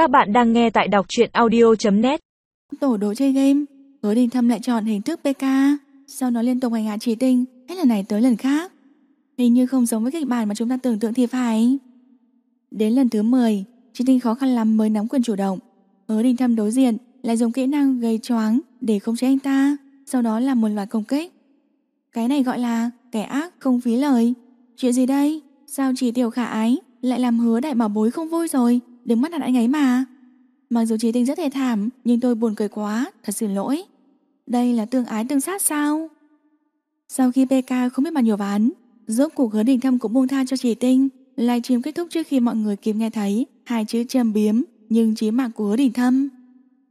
Các bạn đang nghe tại đọc truyện audio.net Tổ đồ chơi game Hứa đình thâm lại chọn hình thức PK Sau đó liên tục hành hạ chỉ tinh, Hết lần này tới lần khác. Hình như không giống với kịch bản mà chúng ta tưởng tượng thì phải. Đến lần thứ 10 Chỉ tinh khó khăn lắm mới nắm quyền chủ động. Hứa đình thâm đối diện, Lại dùng kỹ năng gây choáng để không chế anh ta, Sau đó là một loạt công kích. Cái này gọi là kẻ ác không phí lời. Chuyện gì đây? Sao chỉ tiểu khả ái Lại làm hứa đại bảo bối không vui rồi? Đừng mắt đặt anh ấy mà. Mặc dù trí tinh rất thê thảm Nhưng tôi buồn cười quá, thật xin lỗi. Đây là tương ái tương sát sao? Sau khi PK không biết bao nhiêu ván Rốt cuộc hứa đình thâm cũng buông tha cho chỉ tinh Livestream kết thúc trước khi mọi người kịp nghe thấy Hai chữ châm biếm Nhưng chí mạng của hứa đình thâm.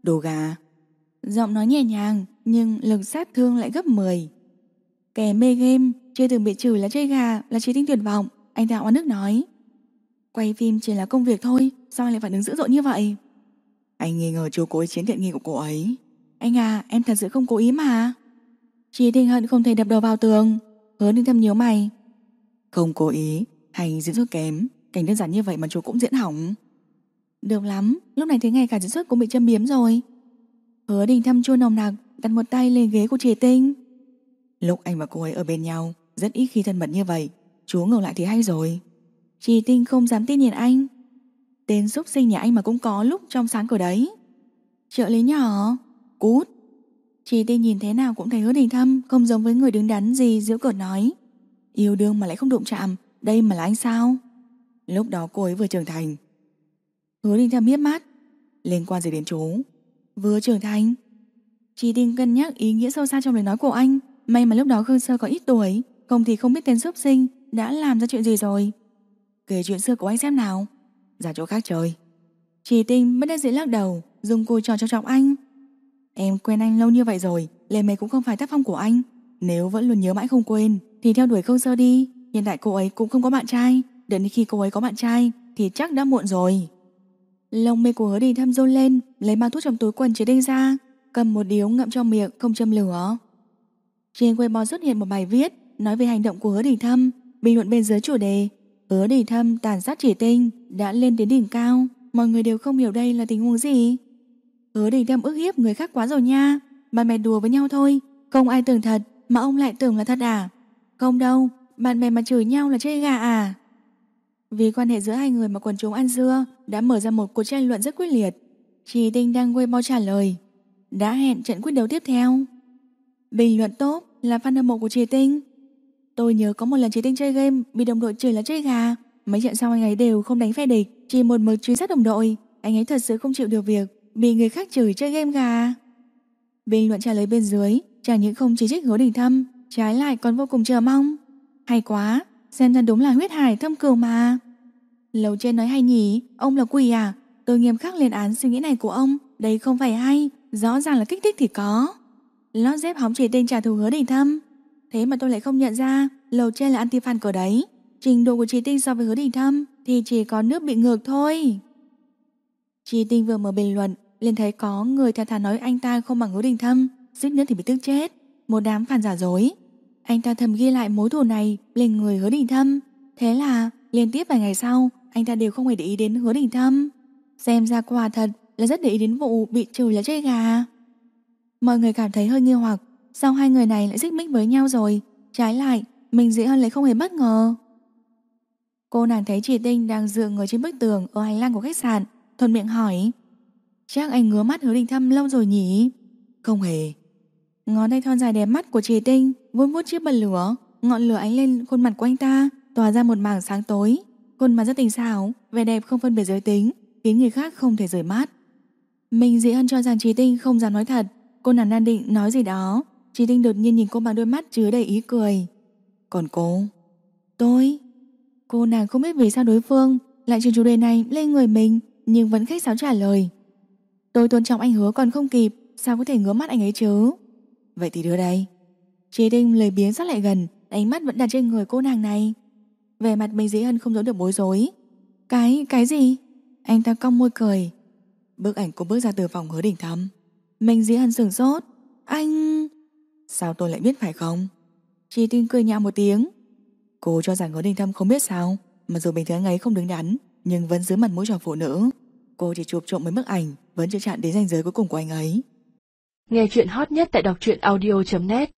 Đồ gà. Giọng nói nhẹ nhàng Nhưng lực sát thương lại gấp 10 Kẻ mê game Chưa từng bị chửi là chơi gà Là trí tinh tuyệt vọng Anh ta oan nước nói Quay phim chỉ là công việc thôi Sao anh lại phản ứng dữ dội như vậy? Anh nghi ngờ chú cố ý chiếm tiện nghi của cô ấy. Anh à em thật sự không cố ý mà. Chị tinh hận không thể đập đầu vào tường Hứa ninh thâm nhớ mày. Không cố ý hay diễn xuất kém Cảnh đơn giản như vậy mà chú cũng diễn hỏng. Được lắm Lúc này thấy ngay cả diễn xuất cũng bị châm biếm rồi. Hứa đình thâm chua nồng nặc Đặt một tay lên ghế của chị tinh. Lúc anh và cô ấy ở bên nhau Rất ít khi thân mật như vậy. Chú ngược lại thì hay rồi Chị tinh không dám tin nhìn anh. Tên xúc sinh nhà anh mà cũng có lúc trong sáng cửa đấy. Trợ lý nhỏ, Cút. Chị tinh nhìn thế nào cũng thấy hứa đình thâm, Không giống với người đứng đắn gì giữa cợt nói. Yêu đương mà lại không đụng chạm, Đây mà là anh sao? Lúc đó cô ấy vừa trưởng thành. Hứa đình thâm hiếp mắt. Liên quan gì đến chú? Vừa trưởng thành. Chị tinh cân nhắc ý nghĩa sâu xa trong lời nói của anh. May mà lúc đó Khương Sơ có ít tuổi, Không thì không biết tên xúc sinh Đã làm ra chuyện gì rồi. Kể chuyện xưa của anh xem nào. Ra chỗ khác chơi. Chỉ tinh bất đắc dĩ lắc đầu, Dùng cùi trò cho trọng anh. Em quen anh lâu như vậy rồi Lê mê cũng không phải tác phong của anh. Nếu vẫn luôn nhớ mãi không quên, Thì theo đuổi không Sơ đi. Hiện tại cô ấy cũng không có bạn trai. Đợi đến khi cô ấy có bạn trai, Thì chắc đã muộn rồi. Lông mê của hứa đình thâm rôn lên, Lấy bao thuốc trong túi quần chế đinh ra, Cầm một điếu ngậm trong miệng không châm lửa. Trên Weibo xuất hiện một bài viết Nói về hành động của hứa đình thâm Bình luận bên dưới chủ đề Hứa đỉ thâm tàn sát chỉ tinh Đã lên đến đỉnh cao, Mọi người đều không hiểu đây là tình huống gì. Hứa đỉ thâm ức hiếp người khác quá rồi nha, Bạn bè đùa với nhau thôi. Không ai tưởng thật Mà ông lại tưởng là thật à? Không đâu, Bạn bè mà chửi nhau là chơi gà à? Vì quan hệ giữa hai người mà quần chúng ăn dưa Đã mở ra một cuộc tranh luận rất quyết liệt. Chỉ tinh đang quay bao trả lời. Đã hẹn trận quyết đấu tiếp theo. Bình luận tốt là fan hâm mộ của Trì Tinh Tôi nhớ có một lần Trí Tinh chơi game, Bị đồng đội chửi là chơi gà. Mấy trận sau anh ấy đều không đánh phe địch, Chỉ một mực truy sát đồng đội. Anh ấy thật sự không chịu được việc Bị người khác chửi chơi game gà. Bình luận trả lời bên dưới, Chẳng những không chỉ trích hứa đình thâm, Trái lại còn vô cùng chờ mong. Hay quá, Xem ra đúng là huyết hải thâm cừu mà. Lầu trên nói hay nhỉ, Ông là quỷ à? Tôi nghiêm khắc lên án suy nghĩ này của ông, Đây không phải hay, Rõ ràng là kích thích thì có. Lót dép hóng chỉ tên trả thù hứa đình thâm. Thế mà tôi lại không nhận ra, Lầu trên là anti-fan cờ đấy. Trình độ của Trí Tinh so với hứa đình thâm Thì chỉ có nước bị ngược thôi. Trí Tinh vừa mở bình luận, liền thấy có người thà thà nói anh ta không bằng hứa đình thâm, Suýt nữa thì bị tức chết. Một đám phản giả dối. Anh ta thầm ghi lại mối thù này lên người hứa đình thâm. Thế là, liên tiếp vài ngày sau, Anh ta đều không hề để ý đến hứa đình thâm. Xem ra quả thật là rất để ý đến vụ bị trừ là chơi gà. Mọi người cảm thấy hơi nghi hoặc. Sao hai người này lại xích mích với nhau rồi? Trái lại Mình dễ hơn lại không hề bất ngờ. Cô nàng thấy chị Tinh đang dựa người trên bức tường Ở hành lang của khách sạn Thuần miệng hỏi. Chắc anh ngứa mắt hứa đình thâm lâu rồi nhỉ? Không hề. Ngón tay thon dài đẹp mắt của chị Tinh vuốt vuốt chiếc bật lửa Ngọn lửa ánh lên khuôn mặt của anh ta Tỏa ra một mảng sáng tối. Khuôn mặt rất tình xảo Vẻ đẹp không phân biệt giới tính Khiến người khác không thể rời mắt. Mình dĩ hơn cho rằng chị Tinh không dám nói thật Cô nàng đang định nói gì đó Chị Tinh đột nhiên nhìn cô bằng đôi mắt chứa đầy ý cười. Còn cô? Tôi. Cô nàng không biết vì sao đối phương Lại chuyển chủ đề này lên người mình Nhưng vẫn khách sáo trả lời. Tôi tôn trọng anh hứa còn không kịp Sao có thể ngứa mắt anh ấy chứ? Vậy thì đưa đây. Chị Tinh lời biến sát lại gần Ánh mắt vẫn đặt trên người cô nàng này. Về mặt mình dĩ hân không giấu được bối rối. Cái, cái gì? Anh ta cong môi cười. Bức ảnh cô bước ra từ phòng hứa đỉnh thắm. Mình dĩ hân sửng sốt. Anh... Sao tôi lại biết phải không? Chi Tinh cười nhạo một tiếng. Cô cho rằng Ngô đình thâm không biết sao, Mặc dù bình thường anh ấy không đứng đắn, Nhưng vẫn giữ mặt mũi cho phụ nữ. Cô chỉ chụp trộm mấy bức ảnh, Vẫn chưa chạm đến ranh giới cuối cùng của anh ấy. Nghe chuyện hot nhất tại đọc truyện audio.net